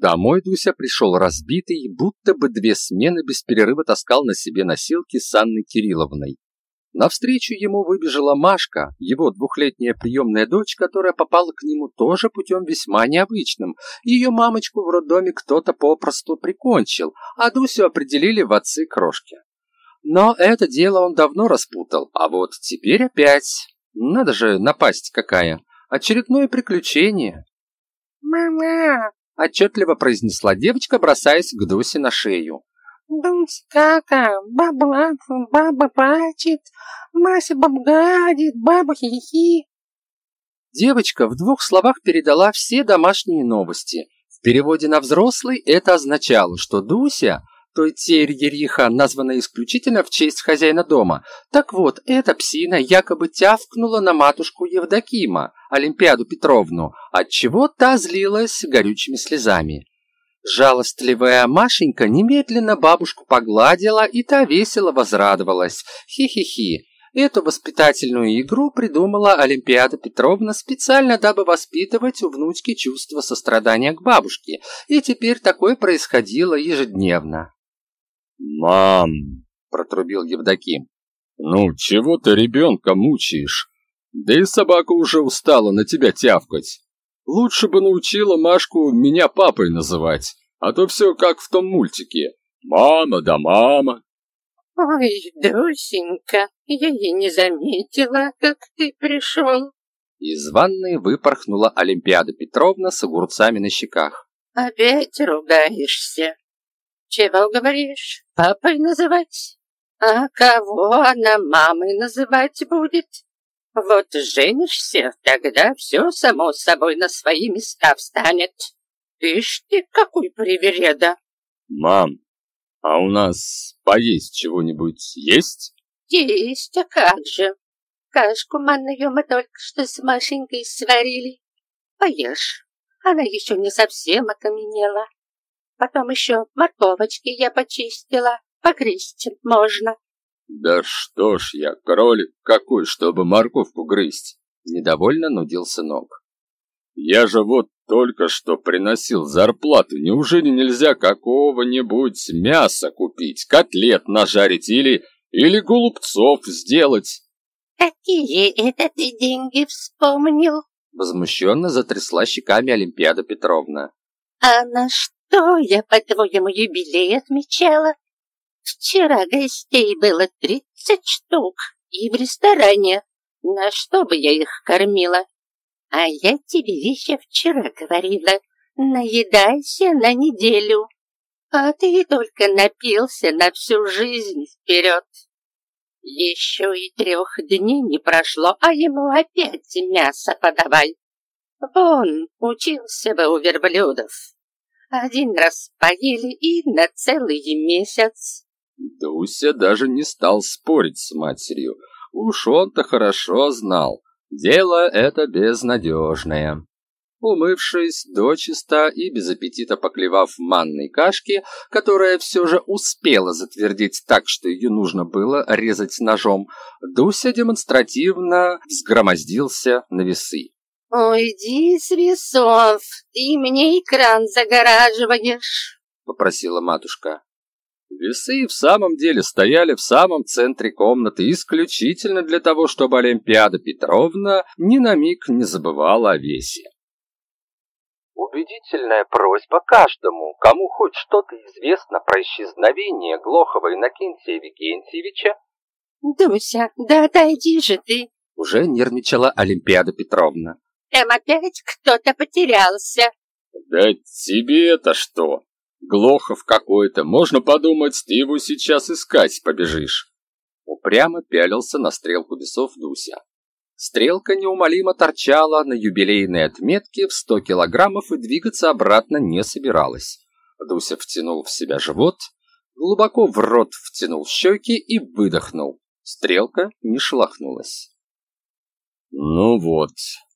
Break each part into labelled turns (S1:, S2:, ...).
S1: Домой Дуся пришел разбитый, будто бы две смены без перерыва таскал на себе носилки с Анной Кирилловной. Навстречу ему выбежала Машка, его двухлетняя приемная дочь, которая попала к нему тоже путем весьма необычным. Ее мамочку в роддоме кто-то попросту прикончил, а Дусю определили в отцы крошки. Но это дело он давно распутал, а вот теперь опять. Надо же, напасть какая. Очередное приключение.
S2: «Мама!»
S1: – отчетливо произнесла девочка, бросаясь к Дусе на шею.
S2: Думс кака, баба баба плачет, Мася баба гадит, баба хихи.
S1: Девочка в двух словах передала все домашние новости. В переводе на взрослый это означало, что Дуся, то есть терьериха, названная исключительно в честь хозяина дома, так вот, эта псина якобы тявкнула на матушку Евдокима, Олимпиаду Петровну, отчего та злилась горючими слезами. Жалостливая Машенька немедленно бабушку погладила, и та весело возрадовалась. Хи-хи-хи. Эту воспитательную игру придумала Олимпиада Петровна специально, дабы воспитывать у внучки чувство сострадания к бабушке, и теперь такое происходило ежедневно.
S3: «Мам!» – протрубил Евдоким. «Ну, чего ты ребенка мучаешь? Да и собака уже устала на тебя тявкать. Лучше бы научила Машку меня папой называть, а то все как в том мультике. Мама да мама.
S2: Ой, Дусенька, я и не заметила, как ты пришел.
S1: Из ванной выпорхнула Олимпиада Петровна с огурцами на щеках.
S2: Опять ругаешься? Чего говоришь? Папой называть? А кого она мамой называть будет? Вот женишься, тогда все само собой на свои места встанет. Ишь ты, какой привереда.
S3: Мам, а у нас поесть чего-нибудь есть?
S2: Есть, а как же. Кашку манную мы только что с Машенькой сварили. Поешь, она еще не совсем окаменела. Потом еще морковочки я почистила, погрызть можно.
S3: «Да что ж я, кролик какой, чтобы морковку грызть!» Недовольно нудил сынок. «Я же вот только что приносил зарплату. Неужели нельзя какого-нибудь мяса купить, котлет нажарить или... или голубцов сделать?»
S2: «Какие это ты деньги вспомнил?»
S1: Возмущенно затрясла щеками Олимпиада Петровна.
S2: «А на что я, по-твоему, юбилей отмечала?» Вчера гостей было тридцать штук, и в ресторане. На что бы я их кормила? А я тебе еще вчера говорила, наедайся на неделю. А ты только напился на всю жизнь вперед. Еще и трех дней не прошло, а ему опять мясо подавай. Вон, учился бы у верблюдов. Один раз поели и на целый месяц.
S3: Дуся даже не стал спорить с матерью. Уж он-то хорошо знал. Дело это безнадежное. Умывшись дочисто и без аппетита поклевав манной кашки, которая все же успела затвердить так, что ее нужно было резать ножом, Дуся демонстративно взгромоздился на весы.
S2: «Уйди с весов, ты мне экран загораживаешь», —
S1: попросила матушка. Весы в самом деле стояли в самом центре комнаты исключительно для того, чтобы Олимпиада Петровна ни на миг не забывала о весе. Убедительная просьба каждому, кому хоть что-то известно про исчезновение Глохова Иннокентия Викентьевича.
S2: «Дуся, да отойди же ты!»
S1: Уже нервничала Олимпиада Петровна.
S2: «Там опять кто-то потерялся!»
S3: «Да тебе-то что?» Глохов какой-то, можно подумать, ты его сейчас искать побежишь.
S1: Упрямо пялился на стрелку весов Дуся. Стрелка неумолимо торчала на юбилейной отметке в сто килограммов и двигаться обратно не собиралась. Дуся втянул в себя живот, глубоко в рот втянул щеки и выдохнул. Стрелка не шелохнулась.
S3: «Ну вот», —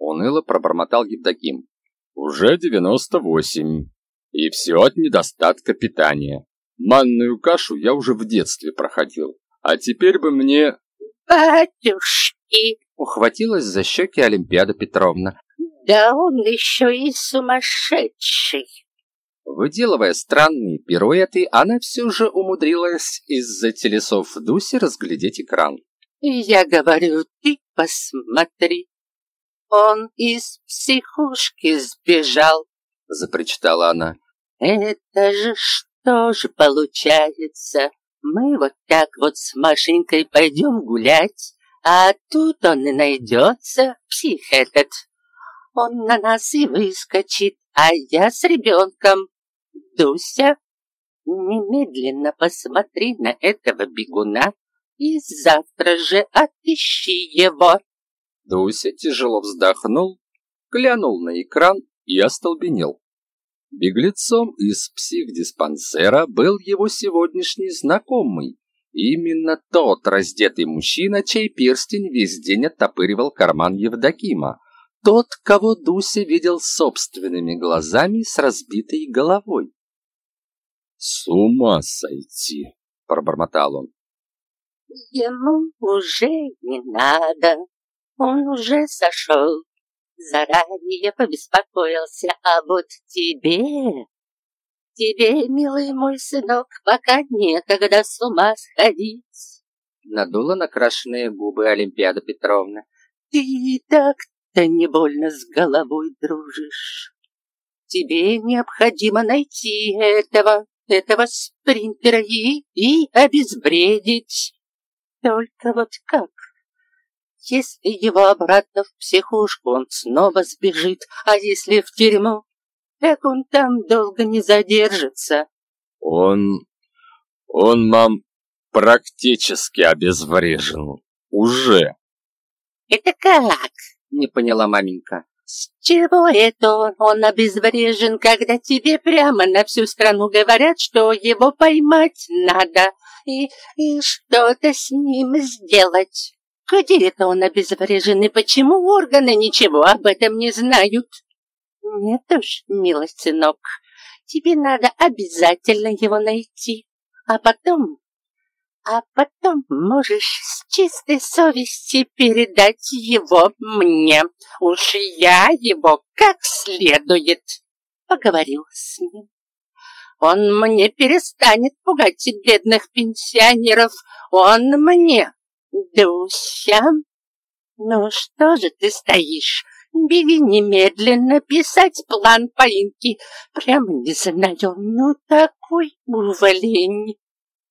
S1: уныло пробормотал Евдоким.
S3: «Уже девяносто восемь. И все от недостатка питания. Манную кашу я уже в детстве проходил. А теперь бы мне...
S2: «Батюшки!»
S1: — ухватилась за щеки Олимпиада Петровна.
S2: «Да он еще и сумасшедший!»
S1: Выделывая странные пируэты, она все же умудрилась из-за телесов Дуси разглядеть экран.
S2: «Я говорю, ты посмотри, он из психушки сбежал», —
S1: запричитала она.
S2: «Это же что же получается? Мы вот так вот с Машенькой пойдем гулять, а тут он и найдется, псих этот. Он на нас и выскочит, а я с ребенком. Дуся, немедленно посмотри на этого бегуна и завтра же отыщи его.
S1: Дуся тяжело вздохнул, глянул на экран и остолбенел. Беглецом из психдиспансера был его сегодняшний знакомый, именно тот раздетый мужчина, чей перстень весь день оттопыривал карман Евдокима, тот, кого Дуся видел собственными глазами с разбитой головой. «С ума сойти!» — пробормотал он.
S2: «Ему уже не надо, он уже сошел, заранее побеспокоился, а вот тебе... Тебе, милый мой сынок, пока некогда с ума сходить.
S1: Надула накрашенные губы Олимпиада Петровна.
S2: Ты так-то не больно с головой дружишь. Тебе необходимо найти этого, этого спринтера и, и обезвредить. Только вот как? Если его обратно в психушку, он снова сбежит, а если в тюрьму, так он там долго не задержится.
S3: Он... он, мам, практически обезврежен. Уже.
S2: Это как?
S1: Не поняла маменька.
S2: С чего это он, он обезврежен, когда тебе прямо на всю страну говорят, что его поймать надо и, и что-то с ним сделать? Это он обезврежен почему органы ничего об этом не знают? Нет уж, милый сынок, тебе надо обязательно его найти, а потом... А потом можешь с чистой совести передать его мне. Уж я его как следует поговорю с ним. Он мне перестанет пугать бедных пенсионеров. Он мне «Дуся, ну что же ты стоишь? Беги немедленно писать план поимки. Прямо не знаю, ну такой уволень».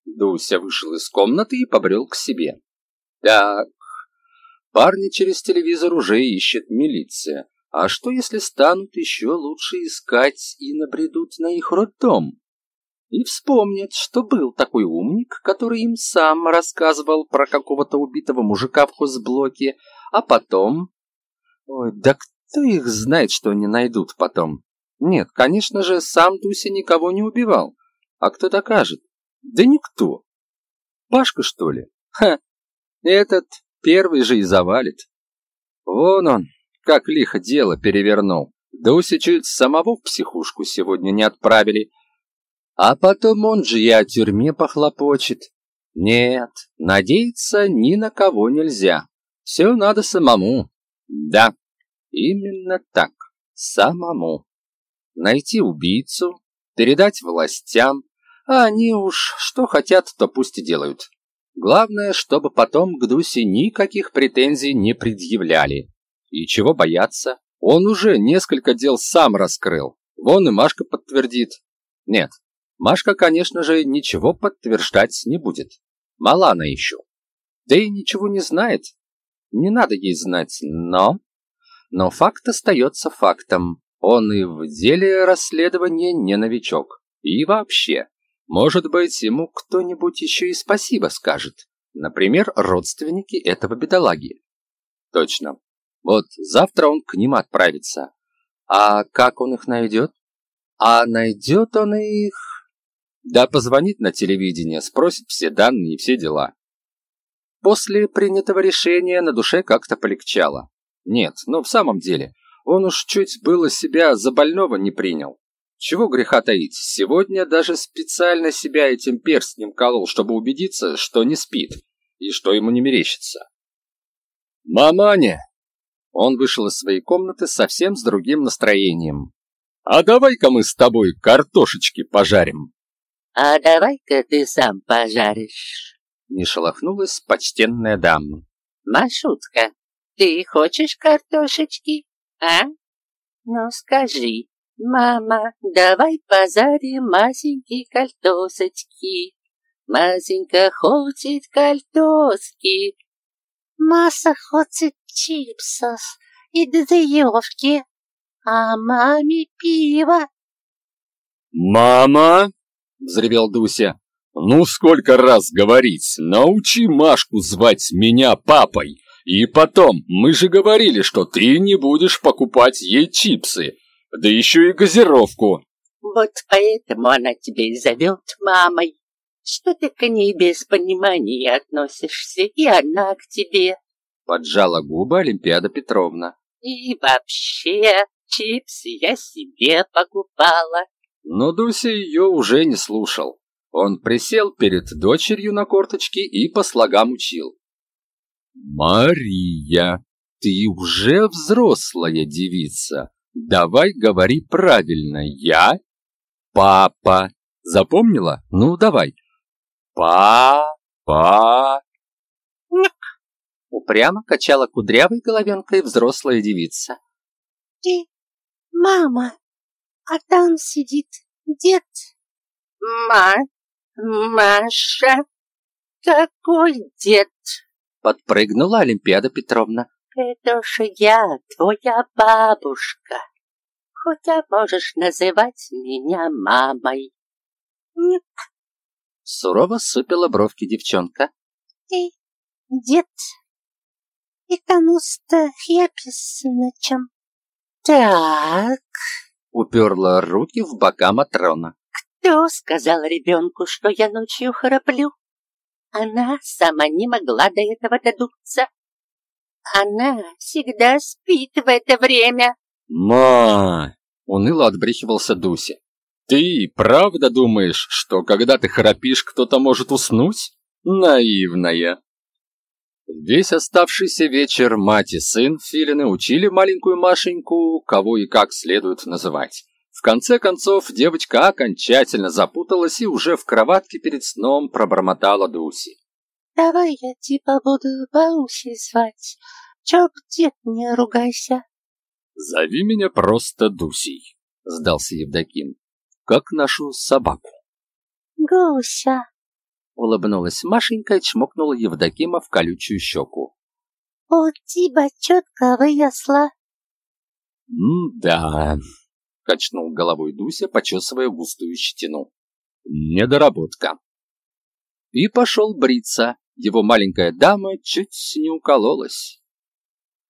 S1: Дуся вышел из комнаты и побрел к себе. «Так, парни через телевизор уже ищет милиция. А что, если станут еще лучше искать и набредут на их роддом? И вспомнят, что был такой умник, который им сам рассказывал про какого-то убитого мужика в хозблоке, а потом... Ой, да кто их знает, что они найдут потом? Нет, конечно же, сам Туся никого не убивал. А кто докажет? Да никто. Пашка, что ли? Ха, этот первый же и завалит. Вон он, как лихо дело перевернул. Дуся чуть самого в психушку сегодня не отправили, а потом он же и о тюрьме похлопочет. Нет, надеяться ни на кого нельзя. Все надо самому. Да, именно так, самому. Найти убийцу, передать властям, а они уж что хотят, то пусть и делают. Главное, чтобы потом к Дусе никаких претензий не предъявляли. И чего бояться? Он уже несколько дел сам раскрыл. Вон и Машка подтвердит. Нет, Машка, конечно же, ничего подтверждать не будет. Мала она еще. Да и ничего не знает. Не надо ей знать, но... Но факт остается фактом. Он и в деле расследования не новичок. И вообще, может быть, ему кто-нибудь еще и спасибо скажет. Например, родственники этого бедолаги. Точно. Вот завтра он к ним отправится. А как он их найдет? А найдет он их... Да позвонит на телевидение, спросит все данные и все дела. После принятого решения на душе как-то полегчало. Нет, ну в самом деле, он уж чуть было себя за больного не принял. Чего греха таить, сегодня даже специально себя этим перстнем колол, чтобы убедиться, что не спит и что ему не мерещится. «Маманя!» Он вышел из своей комнаты совсем с другим настроением.
S3: А давай-ка мы с тобой картошечки пожарим.
S2: А давай-ка ты сам пожаришь.
S1: Не шелохнулась почтенная дама.
S2: Машутка, ты хочешь картошечки, а? Ну скажи, мама, давай позарим масенькие картошечки. Масенька хочет картошки. Масса хочет чипсов и дозаевки, а маме пиво.
S3: «Мама!» — взревел Дуся. «Ну сколько раз говорить, научи Машку звать меня папой. И потом, мы же говорили, что ты не будешь покупать ей чипсы, да еще и газировку».
S2: Вот поэтому она тебя и зовет мамой, что ты к ней без понимания относишься, и она к тебе.
S1: Поджала губы Олимпиада Петровна.
S2: И вообще, чипсы я себе покупала.
S1: Но Дуся ее уже не слушал. Он присел перед дочерью на корточки и по слогам учил. «Мария, ты уже взрослая девица. Давай говори правильно. Я папа. Запомнила? Ну, давай. Па-па. Упрямо качала кудрявой головенкой взрослая девица.
S2: Ты, мама, а там сидит дед. Ма, Маша, какой дед?
S1: Подпрыгнула Олимпиада Петровна.
S2: Это же я, твоя бабушка. Хотя можешь называть меня мамой. Нет.
S1: Сурово супила бровки девчонка.
S2: Ты дед. И кому-то я песночем. Так.
S1: Уперла руки в бока Матрона.
S2: Кто сказал ребенку, что я ночью храплю? Она сама не могла до этого додуться. Она всегда спит в это время.
S1: «Ма!» — уныло отбрехивался Дуся. «Ты правда думаешь, что когда ты храпишь, кто-то может уснуть? Наивная!» Весь оставшийся вечер мать и сын Филины учили маленькую Машеньку, кого и как следует называть. В конце концов, девочка окончательно запуталась и уже в кроватке перед сном пробормотала Дуси.
S2: «Давай я типа буду Бауси звать, чё дед не ругайся».
S1: «Зови меня просто Дусей», — сдался Евдоким, — «как нашу собаку».
S2: «Гуся»,
S1: Улыбнулась Машенька и чмокнула Евдокима в колючую щеку.
S2: «У тебя четко выросла».
S1: «Да», — качнул головой Дуся, почесывая густую щетину. «Недоработка». И пошел бриться. Его маленькая дама чуть не укололась.